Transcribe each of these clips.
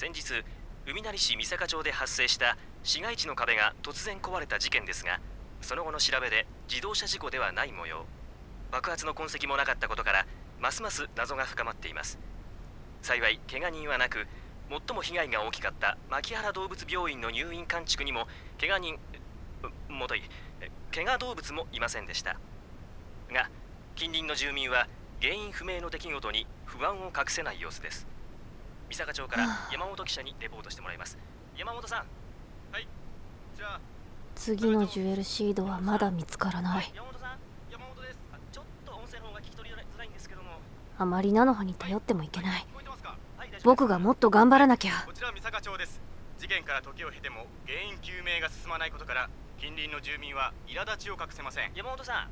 先日海成市三坂町で発生した市街地の壁が突然壊れた事件ですがその後の調べで自動車事故ではない模様。爆発の痕跡もなかったことからますます謎が深まっています。幸い怪我人はなく最も被害が大きかった牧原動物病院の入院監築にも怪我人もとい怪我動物もいませんでした。が近隣の住民は原因不明の出来事に不安を隠せない様子です。三坂町から山本記者にレポートしてもらいます。山本さん。はい。じゃあ。次のジュエルシードはまだ見つからない。山本さん。山本です。あちょっと音声の方が聞き取りづらいんですけども。あまり菜の葉に頼ってもいけない。僕がもっと頑張らなきゃ。こちら三坂町です。事件から時を経ても原因究明が進まないことから近隣の住民は苛立ちを隠せません。山本さん。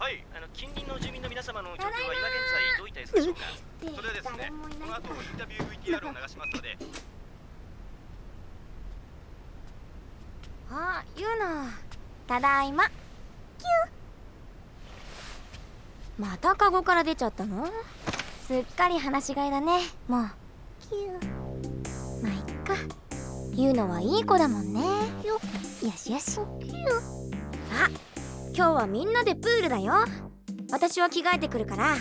はい。あの近隣の住民の皆様の状況は今現在どういった様子でしょうか？それではですねこの後インタビュー VTR を流しますのであ、ゆうな。ただいま。キュまたカゴから出ちゃったの？すっかり話し飼いだね、もう。キュまあ、いっか。ゆうのはいい子だもんね。よしよし。さあ、今日はみんなでプールだよ。私は着替えてくるから、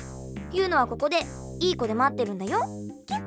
ゆうのはここでいい子で待ってるんだよ。キュッ。